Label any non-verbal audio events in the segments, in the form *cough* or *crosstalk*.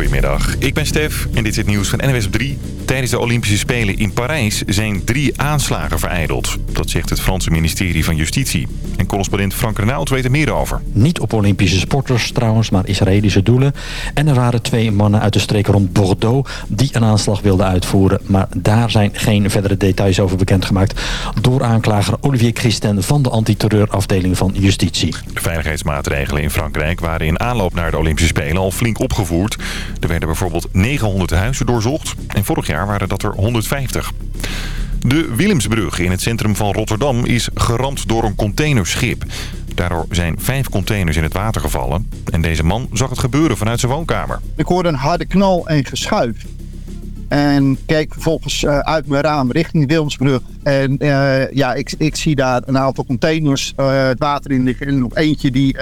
Goedemiddag, ik ben Stef en dit is het nieuws van NWS op 3. Tijdens de Olympische Spelen in Parijs zijn drie aanslagen vereideld. Dat zegt het Franse ministerie van Justitie. En correspondent Frank Renaud weet er meer over. Niet op Olympische sporters trouwens, maar Israëlische doelen. En er waren twee mannen uit de streek rond Bordeaux die een aanslag wilden uitvoeren. Maar daar zijn geen verdere details over bekendgemaakt door aanklager Olivier Christen van de antiterreurafdeling van Justitie. De veiligheidsmaatregelen in Frankrijk waren in aanloop naar de Olympische Spelen al flink opgevoerd. Er werden bijvoorbeeld 900 huizen doorzocht en vorig jaar waren dat er 150. De Willemsbrug in het centrum van Rotterdam is geramd door een containerschip. Daardoor zijn vijf containers in het water gevallen. En deze man zag het gebeuren vanuit zijn woonkamer. Ik hoorde een harde knal en geschuif. En keek vervolgens uh, uit mijn raam richting de Willemsbrug. En uh, ja, ik, ik, zie daar een aantal containers uh, het water in liggen. En nog eentje die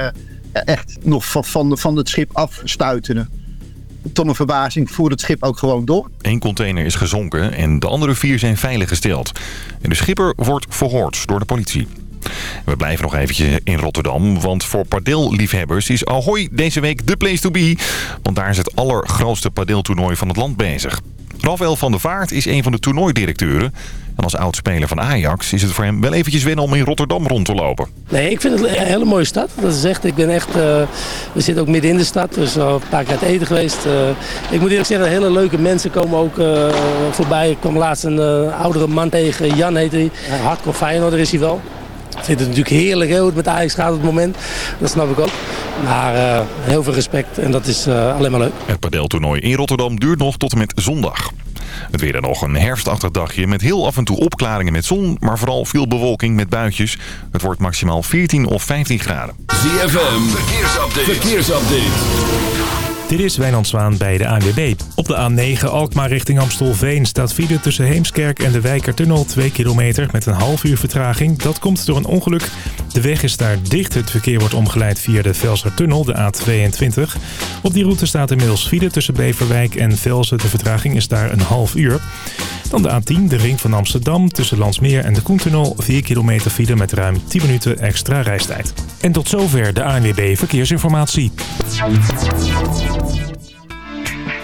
echt nog van, van, van het schip afstuiterde tot een verbazing voert het schip ook gewoon door. Eén container is gezonken en de andere vier zijn veiliggesteld. En de schipper wordt verhoord door de politie. We blijven nog eventjes in Rotterdam, want voor padelliefhebbers is Ahoy deze week de place to be. Want daar is het allergrootste padeltoernooi van het land bezig. Rafael van der Vaart is een van de toernooidirecteuren. En als oud-speler van Ajax is het voor hem wel eventjes wennen om in Rotterdam rond te lopen. Nee, ik vind het een hele mooie stad. Dat is echt, ik ben echt, uh, we zitten ook midden in de stad, dus een paar keer uit eten geweest. Uh, ik moet eerlijk zeggen, hele leuke mensen komen ook voorbij. Ik kwam laatst een oudere man tegen, Jan heet hij. Hardcore Feyenoord, is hij wel. Ik vind het natuurlijk heerlijk hoe het met Ajax gaat op het moment. Dat snap ik ook. Maar uh, heel veel respect en dat is uh, alleen maar leuk. Het padeltoernooi in Rotterdam duurt nog tot en met zondag. Het weer dan nog een herfstachtig dagje met heel af en toe opklaringen met zon... maar vooral veel bewolking met buitjes. Het wordt maximaal 14 of 15 graden. ZFM, verkeersupdate. verkeersupdate. Dit is Wijnand Zwaan bij de ANWB. Op de A9 Alkmaar richting Amstelveen staat file tussen Heemskerk en de Wijkertunnel 2 kilometer met een half uur vertraging. Dat komt door een ongeluk. De weg is daar dicht. Het verkeer wordt omgeleid via de Velsertunnel, de A22. Op die route staat inmiddels file tussen Beverwijk en Velsen. De vertraging is daar een half uur. Dan de A10, de ring van Amsterdam, tussen Landsmeer en de Koentunnel. 4 kilometer file met ruim 10 minuten extra reistijd. En tot zover de ANWB Verkeersinformatie.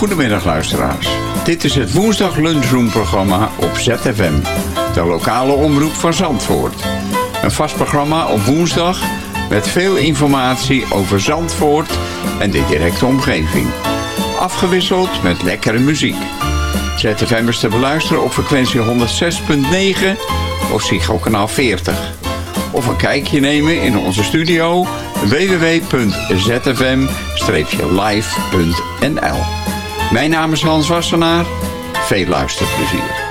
Goedemiddag luisteraars. Dit is het woensdag lunchroom programma op ZFM. De lokale omroep van Zandvoort. Een vast programma op woensdag met veel informatie over Zandvoort en de directe omgeving. Afgewisseld met lekkere muziek. ZFM is te beluisteren op frequentie 106.9 of Psycho kanaal 40. Of een kijkje nemen in onze studio www.zfm-live.nl Mijn naam is Hans Wassenaar. Veel luisterplezier.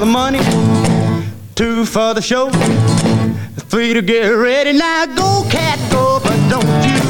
the money, two for the show, three to get ready. Now go, cat, go, but don't you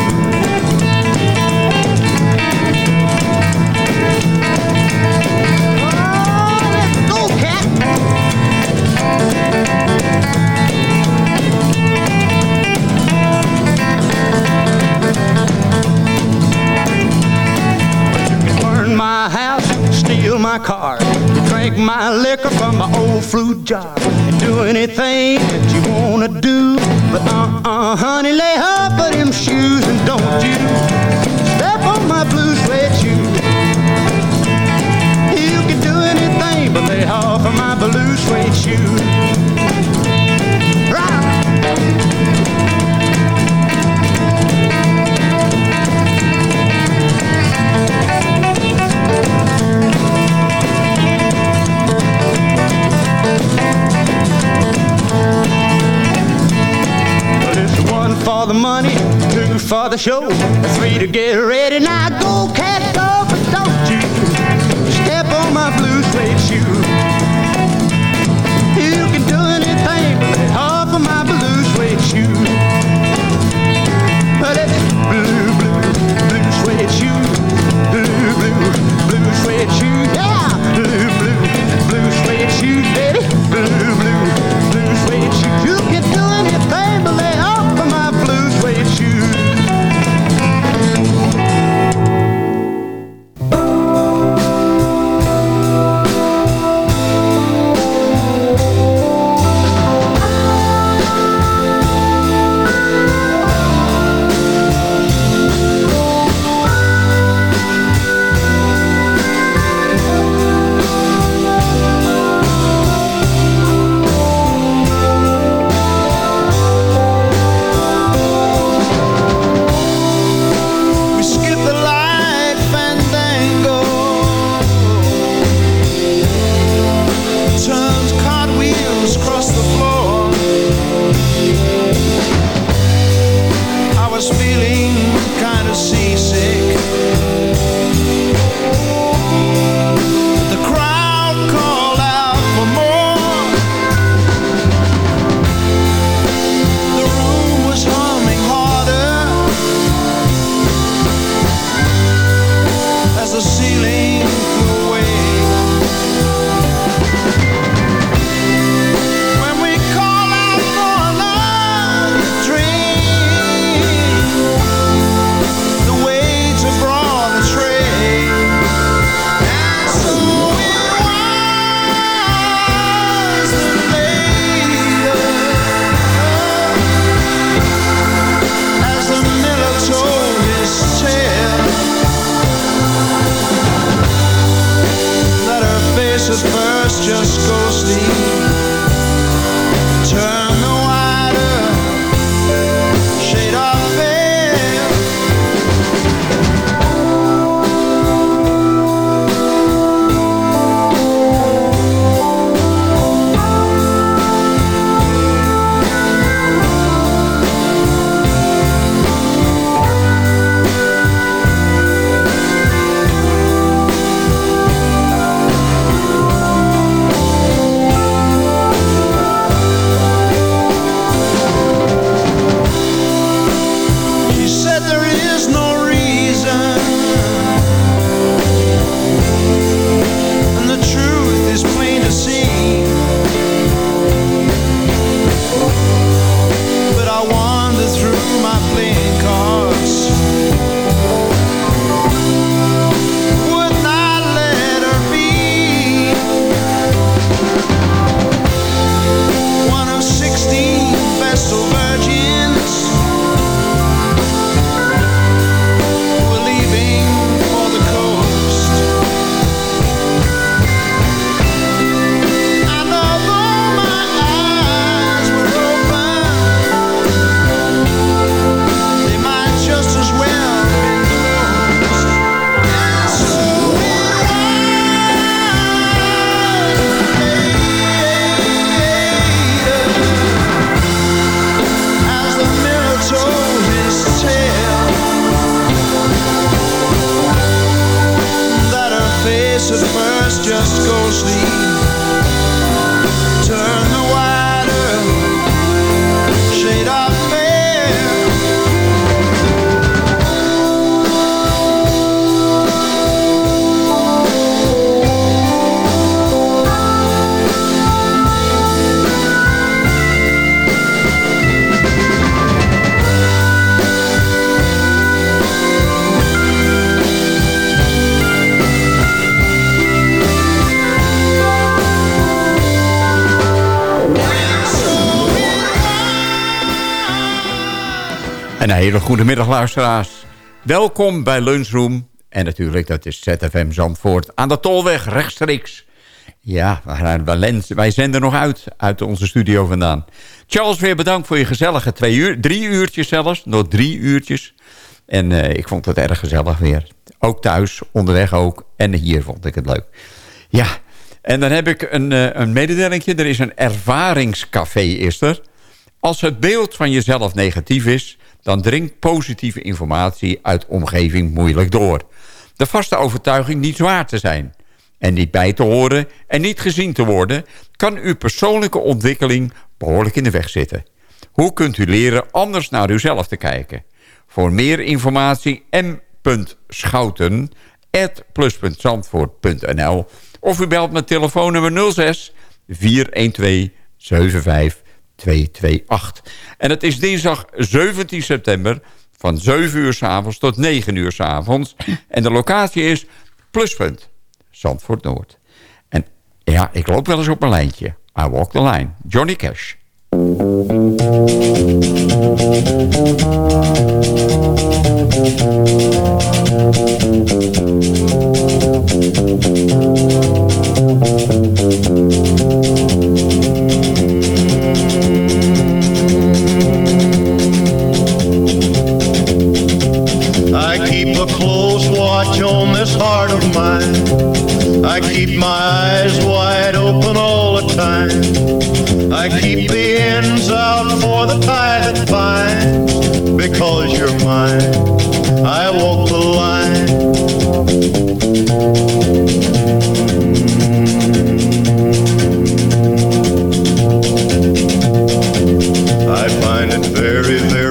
My house, steal my car. Drink my liquor from my old fruit jar. And do anything that you wanna do. But uh-uh, honey, lay off of them shoes and don't you step on my blue suede shoes. You can do anything but lay off of my blue suede shoes. The money, two for the show, three to get ready. Now go, cat, go, but don't you step on my blue suede shoe. You can do anything but off of my blue suede shoe. But it's blue, blue, blue suede shoe, blue, blue, blue suede shoe, yeah, blue, blue, blue suede shoe, baby, Een hele goede middag luisteraars. Welkom bij Lunchroom. En natuurlijk, dat is ZFM Zandvoort aan de Tolweg rechtstreeks. Ja, wij zenden nog uit, uit onze studio vandaan. Charles, weer bedankt voor je gezellige twee uur, drie uurtjes zelfs, nog drie uurtjes. En uh, ik vond het erg gezellig weer. Ook thuis, onderweg ook. En hier vond ik het leuk. Ja, en dan heb ik een, uh, een mededeling. Er is een ervaringscafé, is er. Als het beeld van jezelf negatief is dan dringt positieve informatie uit omgeving moeilijk door. De vaste overtuiging niet zwaar te zijn en niet bij te horen en niet gezien te worden... kan uw persoonlijke ontwikkeling behoorlijk in de weg zitten. Hoe kunt u leren anders naar uzelf te kijken? Voor meer informatie m.schouten of u belt met telefoonnummer 06 412 75 228. En het is dinsdag 17 september van 7 uur s avonds tot 9 uur s avonds. En de locatie is Pluspunt, Zandvoort Noord. En ja, ik loop wel eens op mijn lijntje. I walk the line. Johnny Cash. Keep a close watch on this heart of mine, I keep my eyes wide open all the time. I keep the ends out for the tide that binds. Because you're mine, I walk the line. Mm. I find it very, very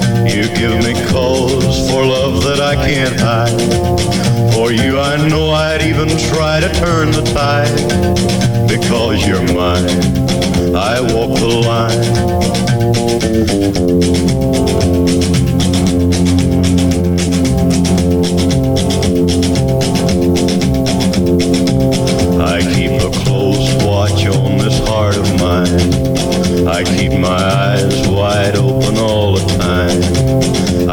You give me cause for love that I can't hide. For you, I know I'd even try to turn the tide because you're mine. I walk the line. I keep a close watch on this heart of mine. I keep my eyes wide open all.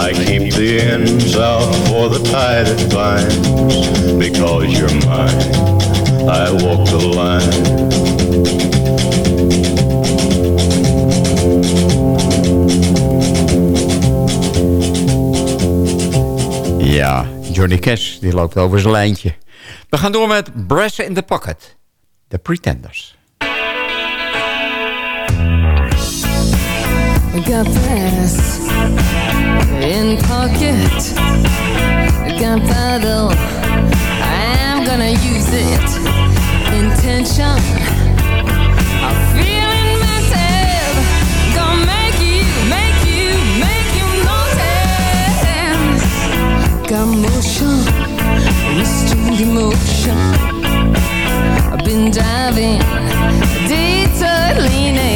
I keep the ends out for the tide that binds. Because you're mine, I walk the line. Ja, Johnny Cash, die loopt over zijn lijntje. We gaan door met Brass in the Pocket. The Pretenders. We got brass in pocket. Gunpowder I'm gonna use it. Intention I'm feeling myself gonna make you make you make you notice. Got motion restrained emotion. I've been diving deep to leaning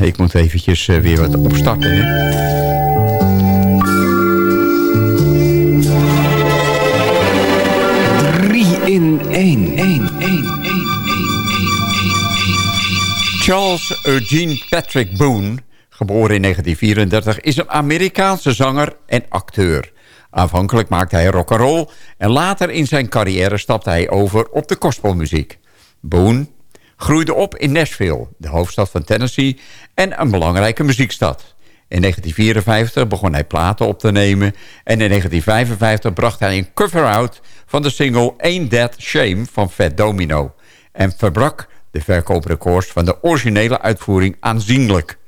ik moet eventjes eh, weer wat opstarten. Hè. In één. één, één, één, Charles Eugene Patrick Boone, geboren in 1934, is een Amerikaanse zanger en acteur. Aanvankelijk maakte hij rock roll en later in zijn carrière stapte hij over op de gospelmuziek. Boone groeide op in Nashville, de hoofdstad van Tennessee en een belangrijke muziekstad. In 1954 begon hij platen op te nemen en in 1955 bracht hij een cover-out van de single Ain't That Shame van Fat Domino en verbrak de verkooprecords van de originele uitvoering aanzienlijk.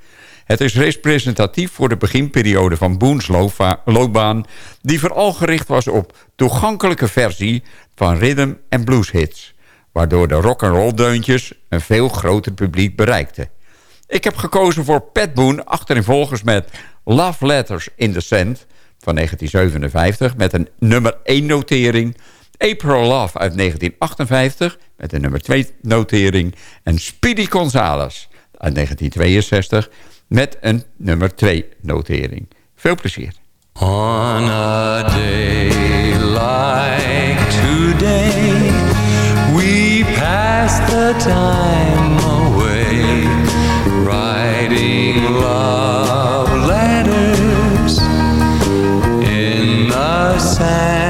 Het is representatief voor de beginperiode van loopva- loopbaan... die vooral gericht was op toegankelijke versie van rhythm en blues hits... waardoor de rock'n'roll deuntjes een veel groter publiek bereikten. Ik heb gekozen voor Pat Boone achtereenvolgens met Love Letters in the Sand van 1957... met een nummer 1 notering... April Love uit 1958 met een nummer 2 notering... en Speedy Gonzales uit 1962 met een nummer 2 notering. Veel plezier. On a day like today, pass the time away, writing love letters in the sand.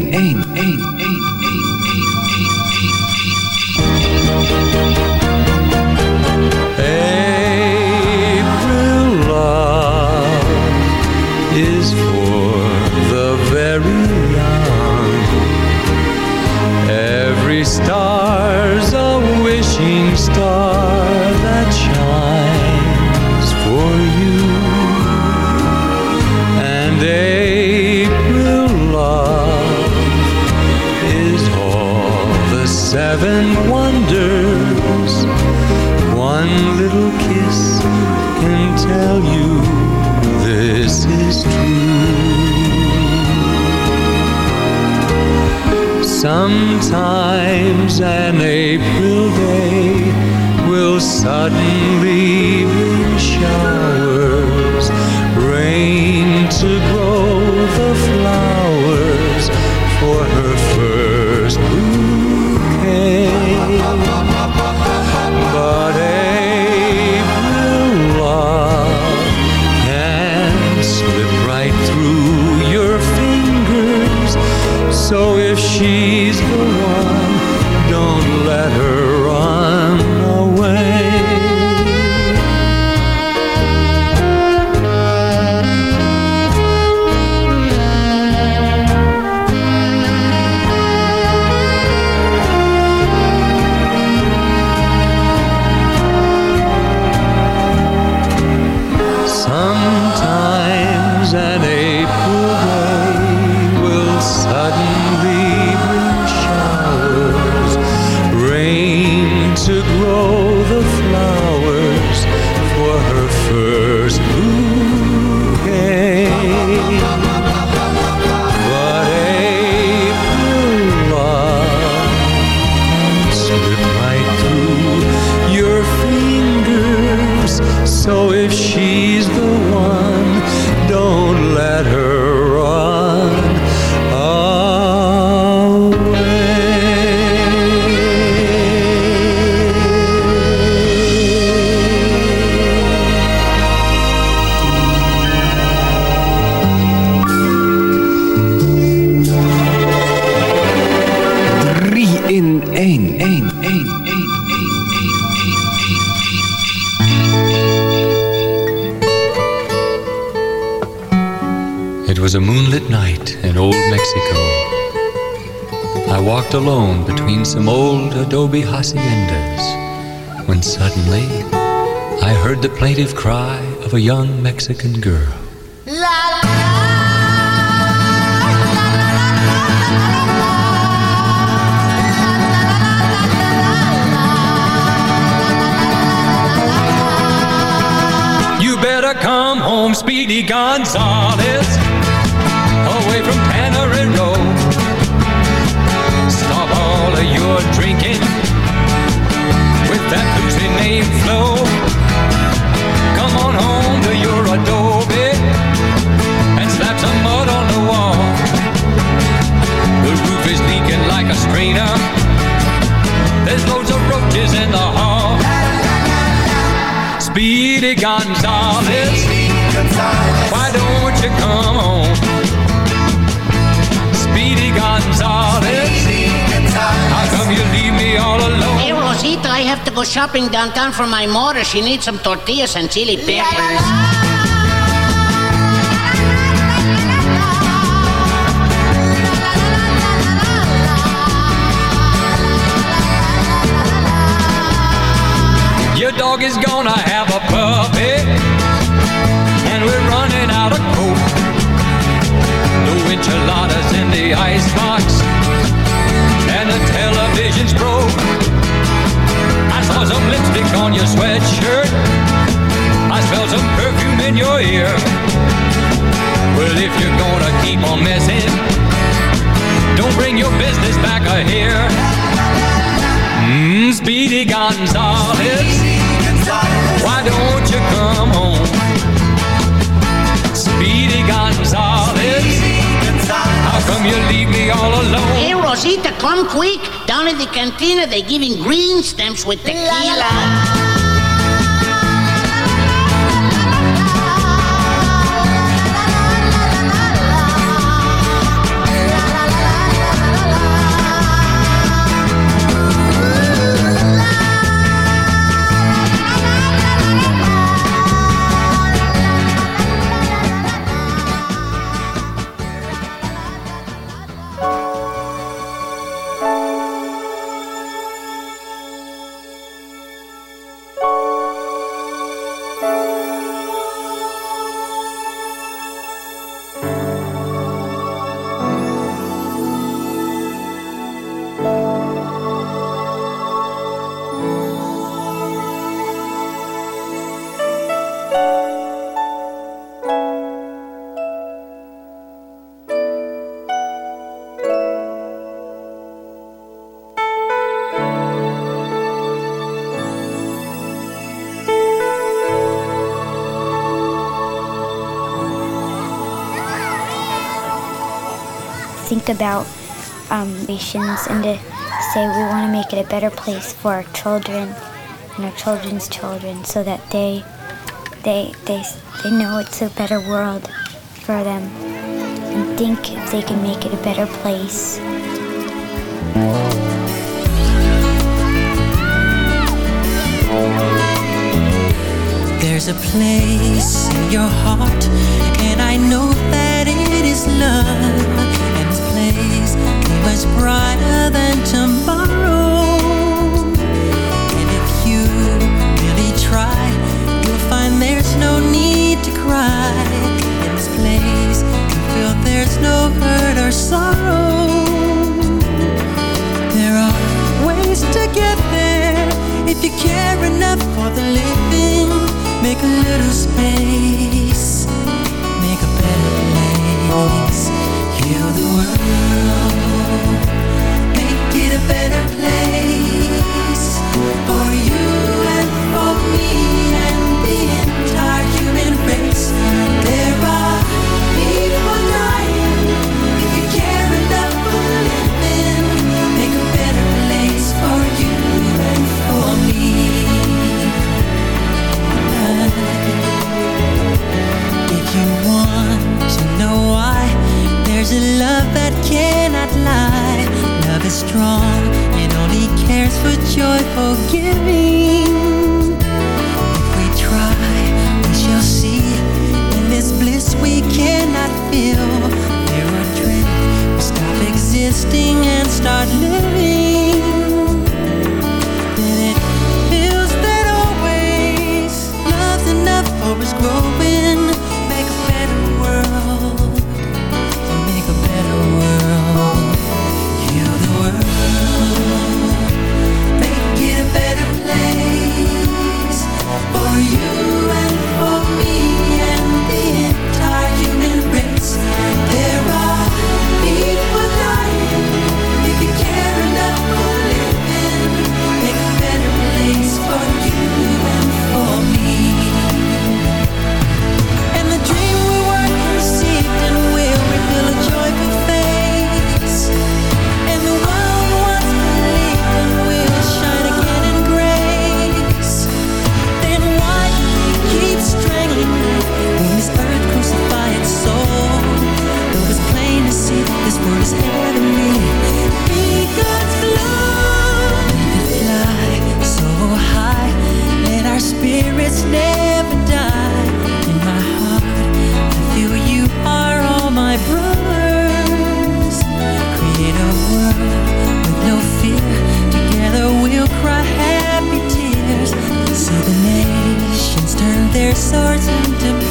één, één, één. Sometimes an April day will suddenly bring showers, rain to suddenly I heard the plaintive cry of a young Mexican girl. You better come home, Speedy Gonzales, away from Tannery Road. Stop all of your drinking name flow. Come on home to your adobe and slap some mud on the wall. The roof is leaking like a strainer. There's loads of roaches in the hall. Speedy Gonzales, why don't you come home? Speedy Gonzales, have to go shopping downtown for my mother. She needs some tortillas and chili peppers. Your dog is gonna have Speedy Gonzales, why don't you come home? Speedy Gonzales, how come you leave me all alone? Hey, Rosita, come quick. Down in the cantina, they're giving green stamps with tequila. Think about um, nations and to say we want to make it a better place for our children and our children's children so that they they they they know it's a better world for them and think they can make it a better place. There's a place in your heart, and I know that it is love. And this place is much brighter than tomorrow. There's no hurt or sorrow. There are ways to get there if you care enough for the living. Make a little space, make a better place. Heal the world, make it a better place for joyful giving. If we try, we shall see. In this bliss we cannot feel. There are dreams, stop existing and start living. Swords into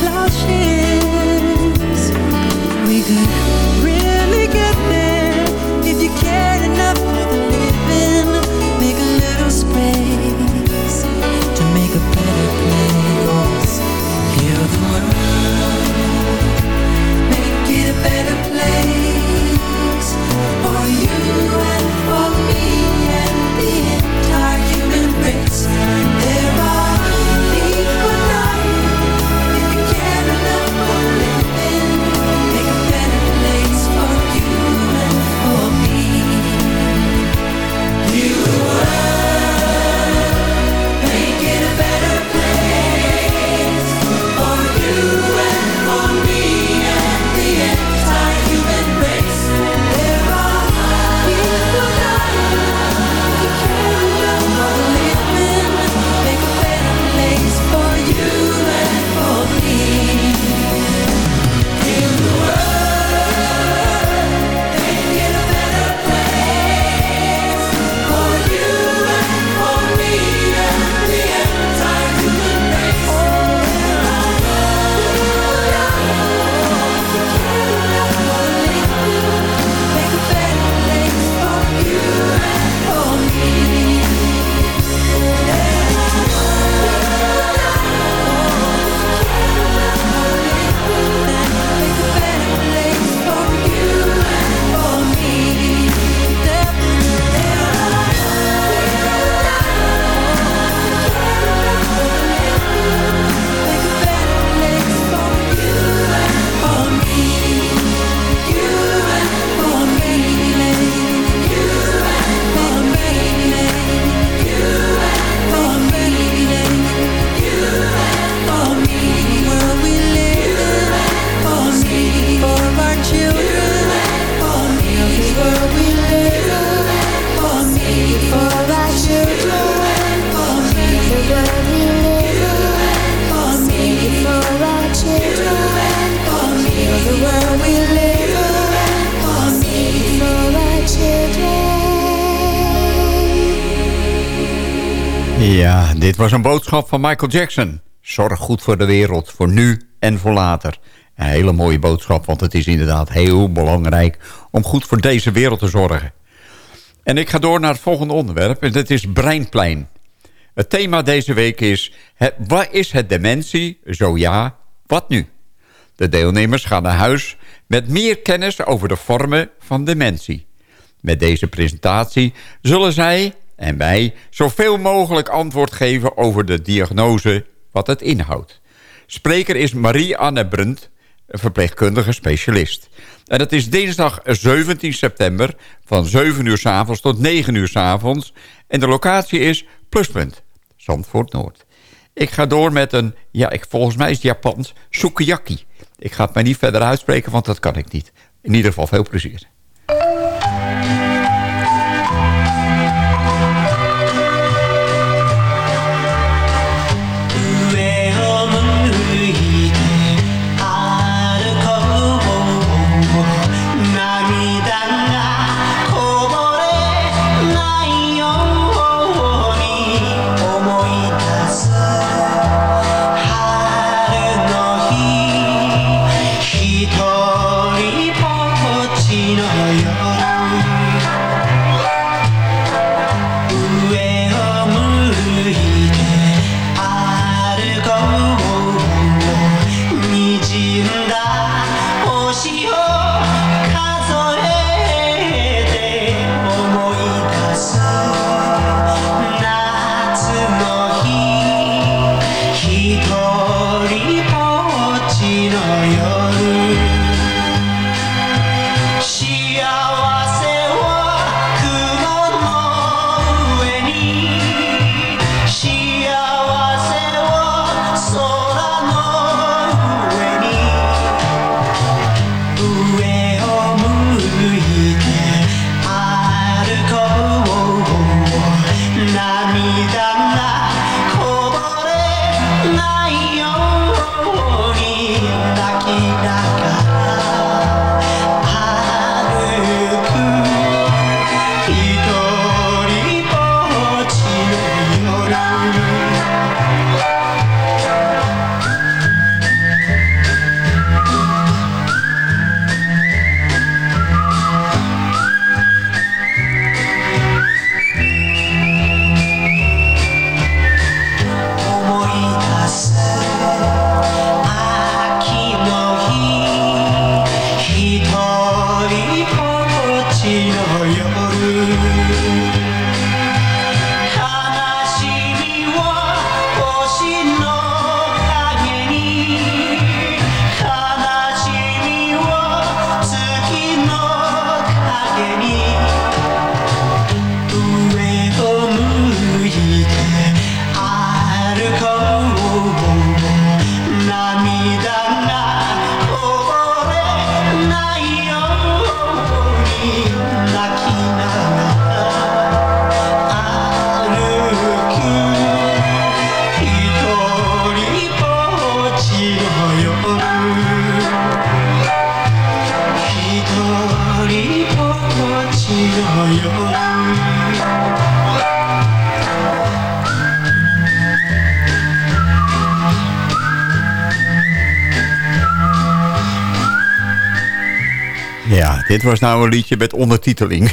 dit was een boodschap van Michael Jackson. Zorg goed voor de wereld, voor nu en voor later. Een hele mooie boodschap, want het is inderdaad heel belangrijk... om goed voor deze wereld te zorgen. En ik ga door naar het volgende onderwerp, en dat is Breinplein. Het thema deze week is... Wat is het dementie? Zo ja, wat nu? De deelnemers gaan naar huis met meer kennis over de vormen van dementie. Met deze presentatie zullen zij en wij zoveel mogelijk antwoord geven over de diagnose wat het inhoudt. Spreker is Marie-Anne Brunt, verpleegkundige specialist. En het is dinsdag 17 september van 7 uur s avonds tot 9 uur s avonds. En de locatie is Pluspunt, Zandvoort Noord. Ik ga door met een, ja, ik, volgens mij is het Japans, sukiyaki. Ik ga het maar niet verder uitspreken, want dat kan ik niet. In ieder geval veel plezier. Dit was nou een liedje met ondertiteling.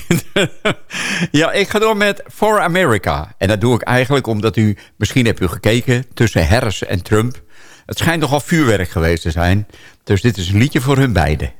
*laughs* ja, ik ga door met For America. En dat doe ik eigenlijk omdat u, misschien hebt u gekeken... tussen Harris en Trump. Het schijnt nogal vuurwerk geweest te zijn. Dus dit is een liedje voor hun beiden.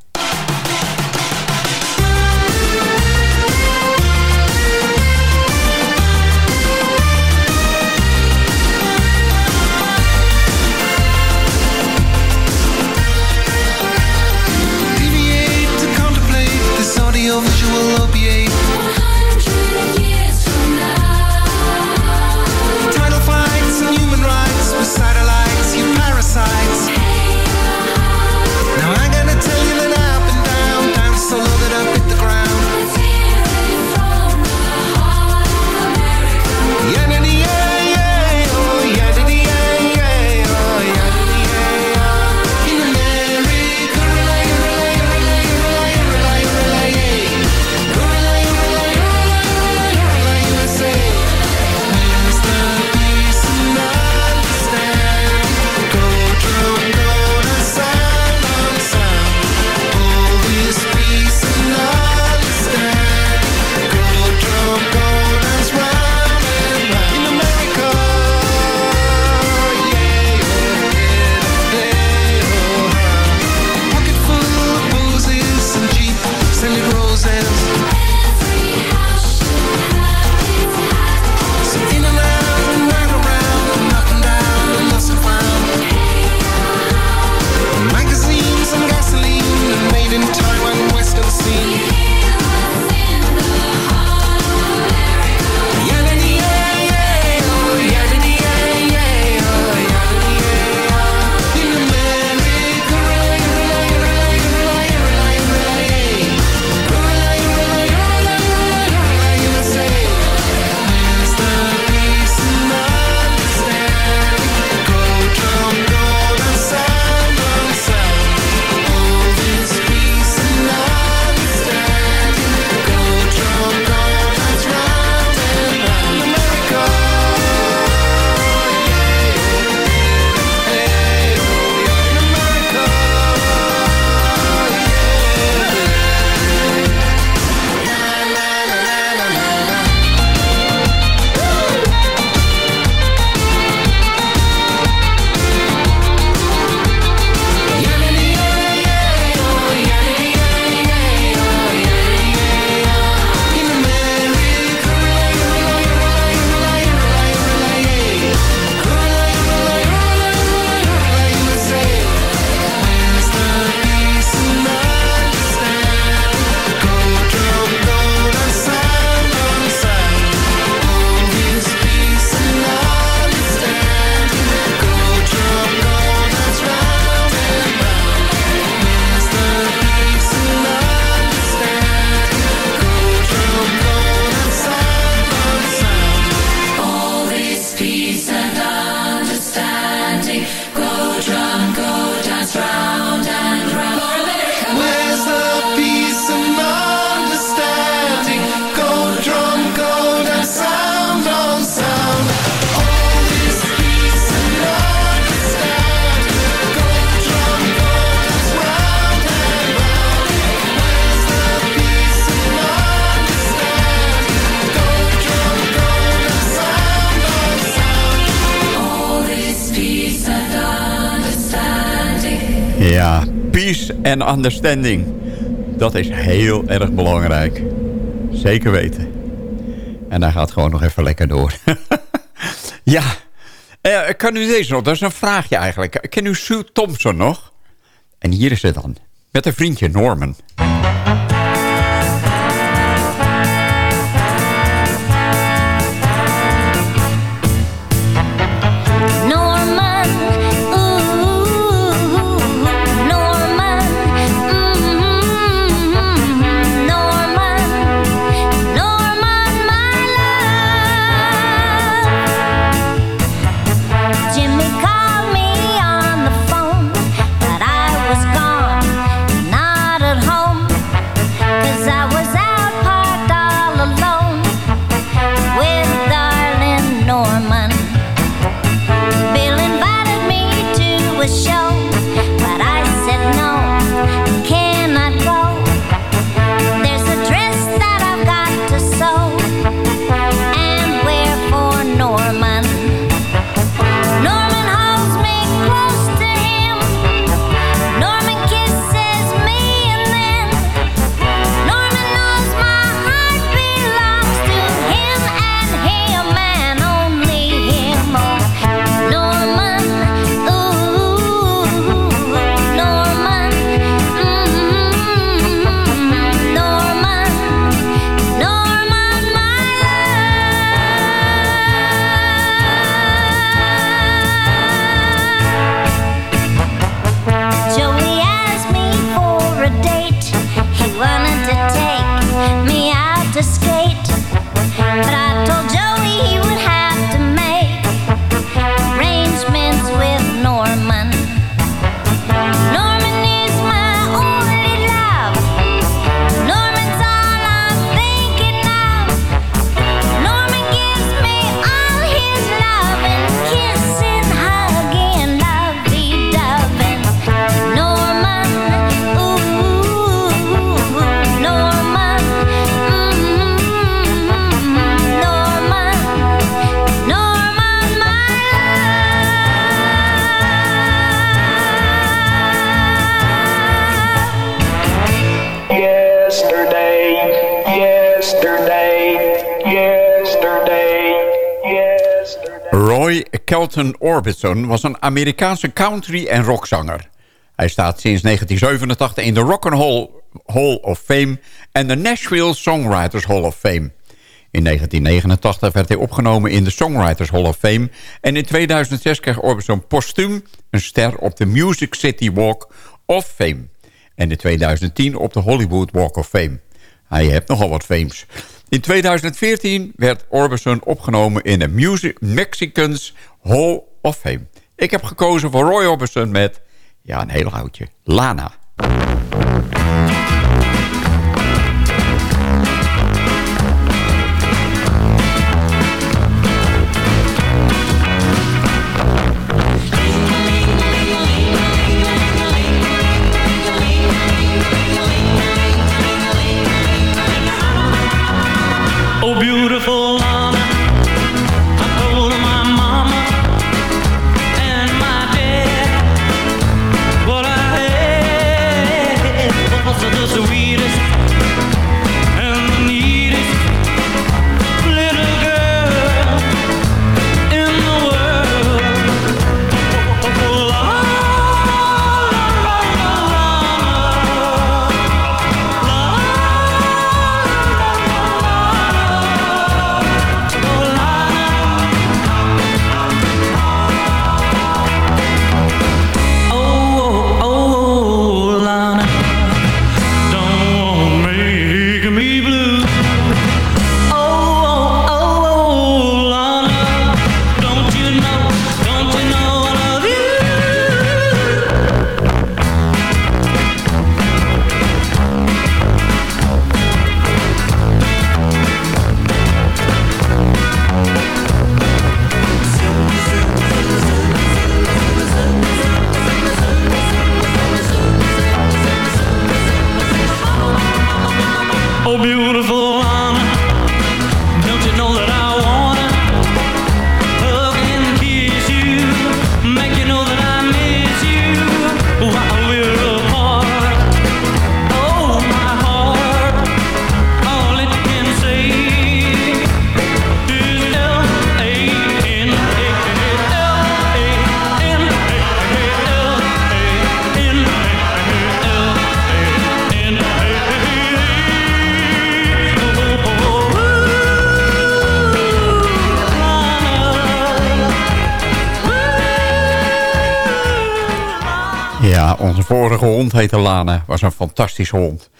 And understanding. Dat is heel erg belangrijk. Zeker weten. En hij gaat gewoon nog even lekker door. *laughs* ja, eh, kan u deze nog? Dat is een vraagje eigenlijk. Ken u Sue Thompson nog? En hier is ze dan. Met een vriendje. Norman, Orbison was een Amerikaanse country- en rockzanger. Hij staat sinds 1987 in de Rock and Roll Hall of Fame en de Nashville Songwriters Hall of Fame. In 1989 werd hij opgenomen in de Songwriters Hall of Fame... en in 2006 kreeg Orbison postuum een ster op de Music City Walk of Fame... en in 2010 op de Hollywood Walk of Fame. Hij heeft nogal wat fames. In 2014 werd Orbison opgenomen in de Music Mexicans Hall of Fame. Ik heb gekozen voor Roy Orbison met, ja, een heel oudje, Lana. Onze vorige hond heette Lana. Was een fantastische hond.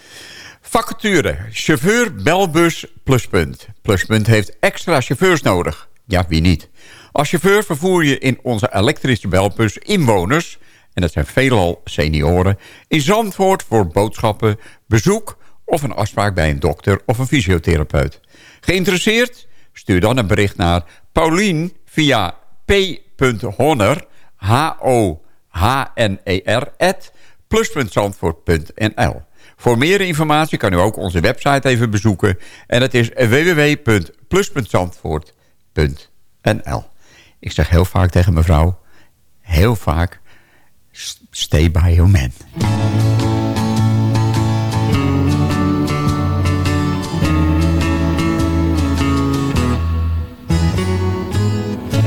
Vacature. Chauffeur belbus pluspunt. Pluspunt heeft extra chauffeurs nodig. Ja, wie niet? Als chauffeur vervoer je in onze elektrische belbus inwoners... en dat zijn veelal senioren... in Zandvoort voor boodschappen, bezoek... of een afspraak bij een dokter of een fysiotherapeut. Geïnteresseerd? Stuur dan een bericht naar Paulien via p.honner... H-O-H-N-E-R... at plus.zandvoort.nl. Voor meer informatie kan u ook onze website even bezoeken. En dat is www.plus.zandvoort.nl. Ik zeg heel vaak tegen mevrouw, heel vaak, stay by your man.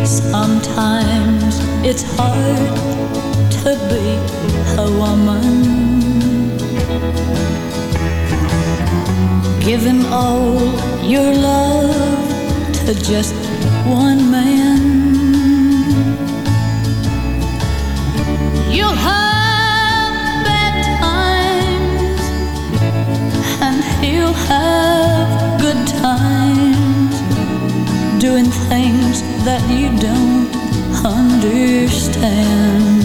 Sometimes it's hard to be a woman. Giving all your love to just one man. You'll have bad times, and he'll have good times doing things that you don't understand.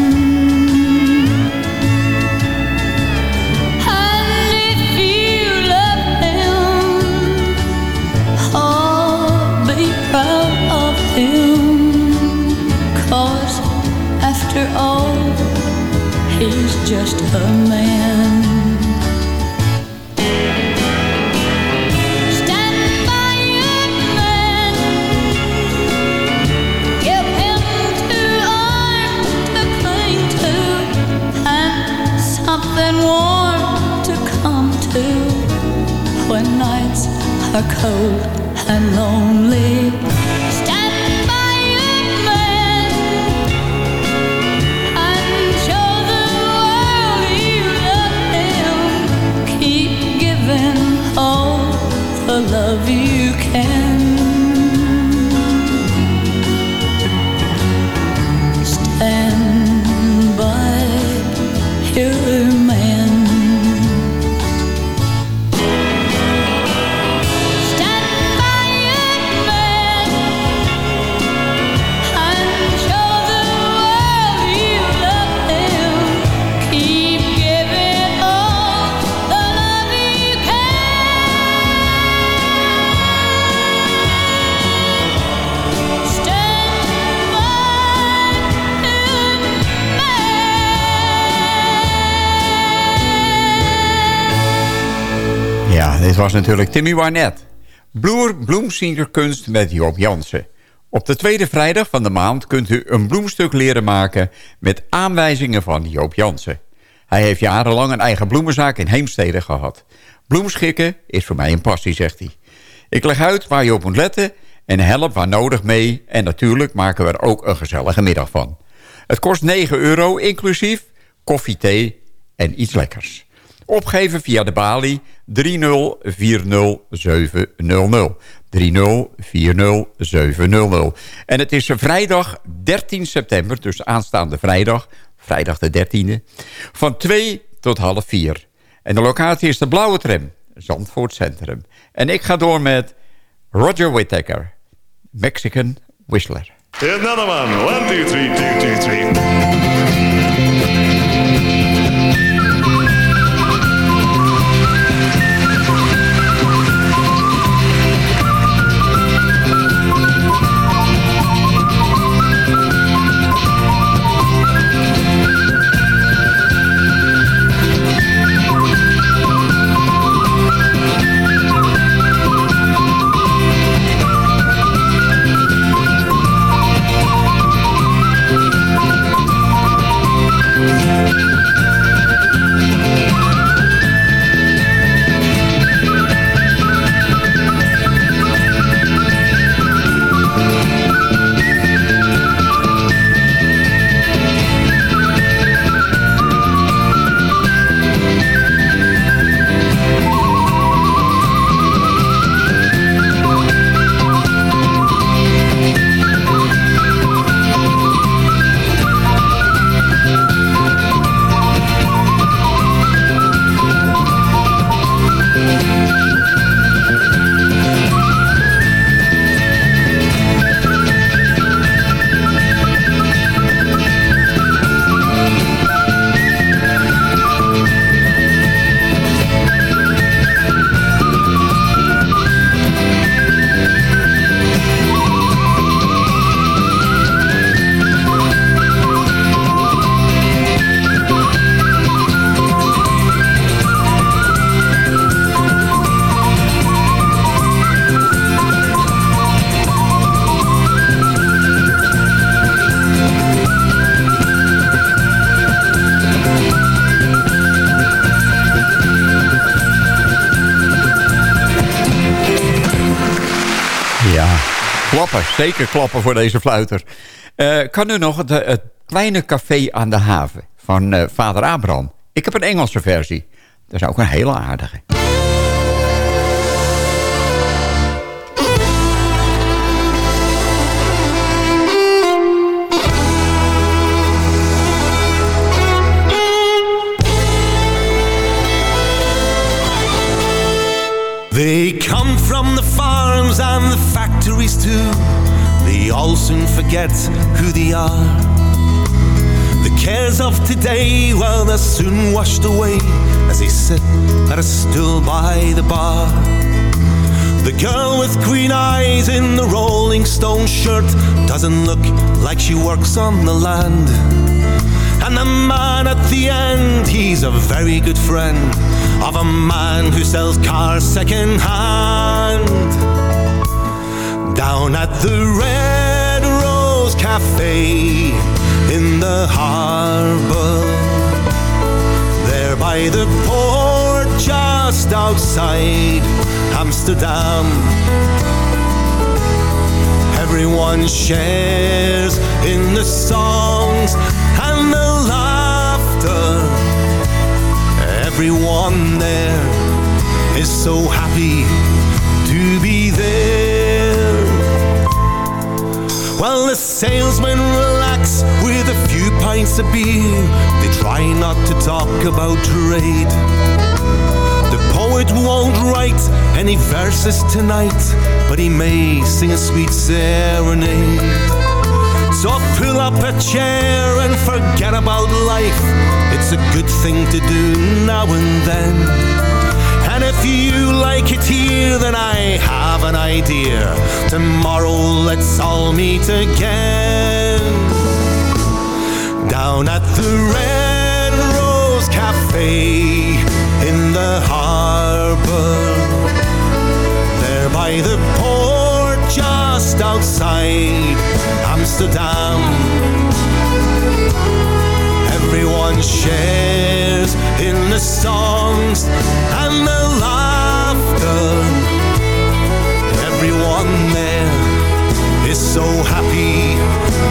Warm to come to when nights are cold and lonely. Dit was natuurlijk Timmy Wynette. Bloer met Joop Jansen. Op de tweede vrijdag van de maand kunt u een bloemstuk leren maken... met aanwijzingen van Joop Jansen. Hij heeft jarenlang een eigen bloemenzaak in Heemstede gehad. Bloemschikken is voor mij een passie, zegt hij. Ik leg uit waar je op moet letten en help waar nodig mee... en natuurlijk maken we er ook een gezellige middag van. Het kost 9 euro, inclusief koffie, thee en iets lekkers. Opgeven via de balie 3040700. 3040700. En het is vrijdag 13 september, dus aanstaande vrijdag, vrijdag de 13e, van 2 tot half 4. En de locatie is de Blauwe Tram, Zandvoort Centrum. En ik ga door met Roger Whittaker, Mexican Whistler. Another one. One, two, three, two, two, three. Zeker klappen voor deze fluiter. Eh, kan u nog het, het kleine café aan de haven van eh, vader Abraham? Ik heb een Engelse versie. Dat is ook een hele aardige. They come from the farms and the factories too. They all soon forget who they are. The cares of today, well, they're soon washed away as they sit at a stool by the bar. The girl with green eyes in the Rolling Stone shirt doesn't look like she works on the land. And the man at the end, he's a very good friend of a man who sells cars second hand. Down at the Red Rose Cafe in the harbor, there by the port just outside Amsterdam. Everyone shares in the songs and the laughter. Everyone there is so happy to be there. Well, the salesmen relax with a few pints of beer. They try not to talk about trade. The poet won't write any verses tonight, but he may sing a sweet serenade. So pull up a chair and forget about life. It's a good thing to do now and then. And if you like it here, then I have an idea. Tomorrow let's all meet again. Down at the Red Rose Cafe in the harbor. There by the port just outside Amsterdam. Everyone shares in the songs and the laughter. Everyone there is so happy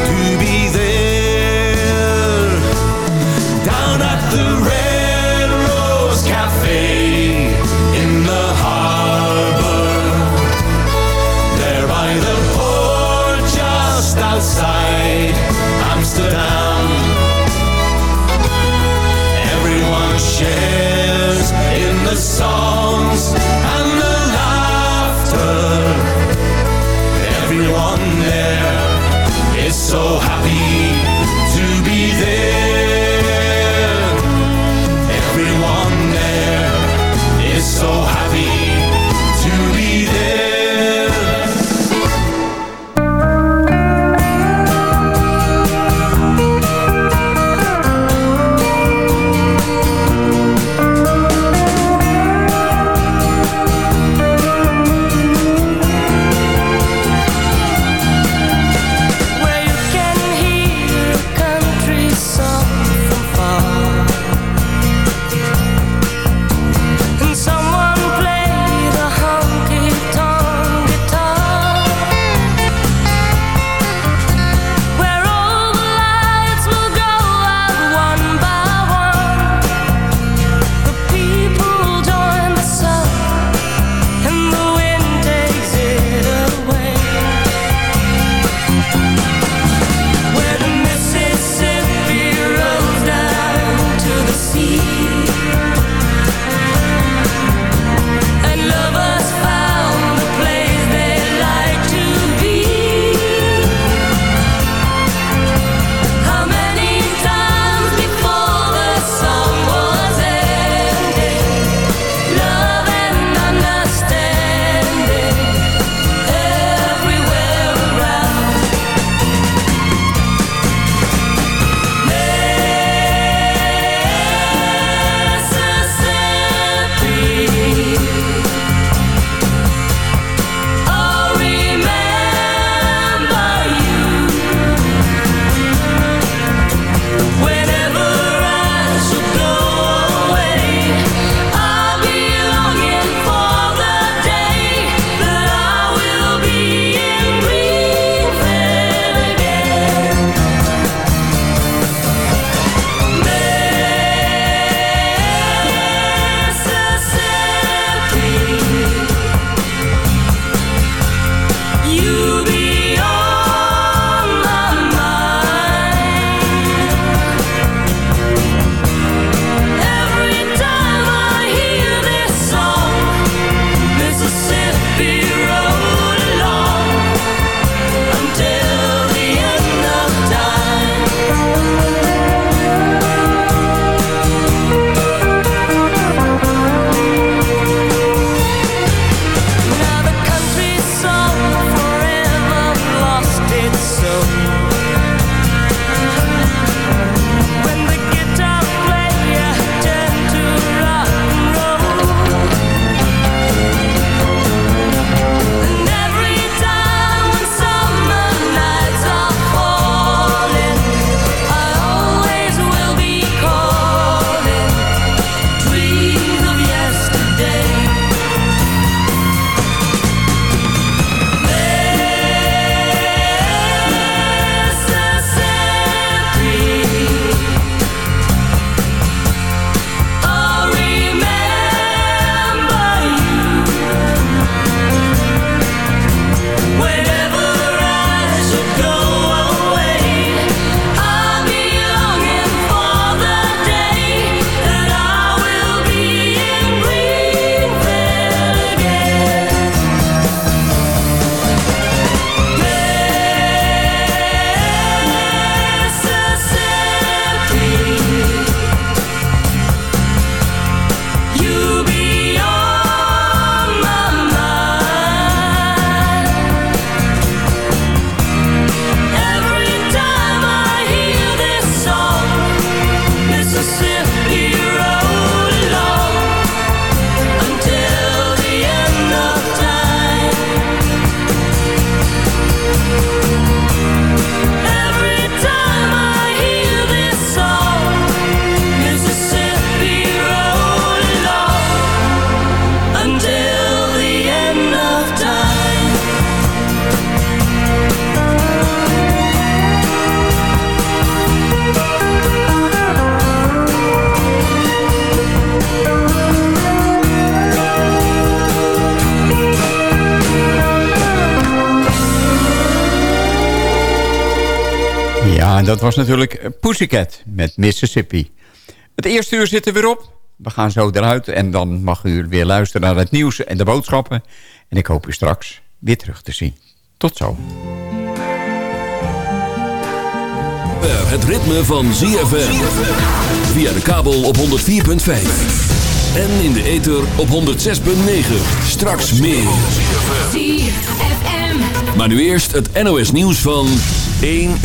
to be there. Dat was natuurlijk Pussycat met Mississippi. Het eerste uur zit er weer op. We gaan zo eruit en dan mag u weer luisteren naar het nieuws en de boodschappen. En ik hoop u straks weer terug te zien. Tot zo. Het ritme van ZFM. Via de kabel op 104.5. En in de ether op 106.9. Straks meer. ZFM. Maar nu eerst het NOS nieuws van 1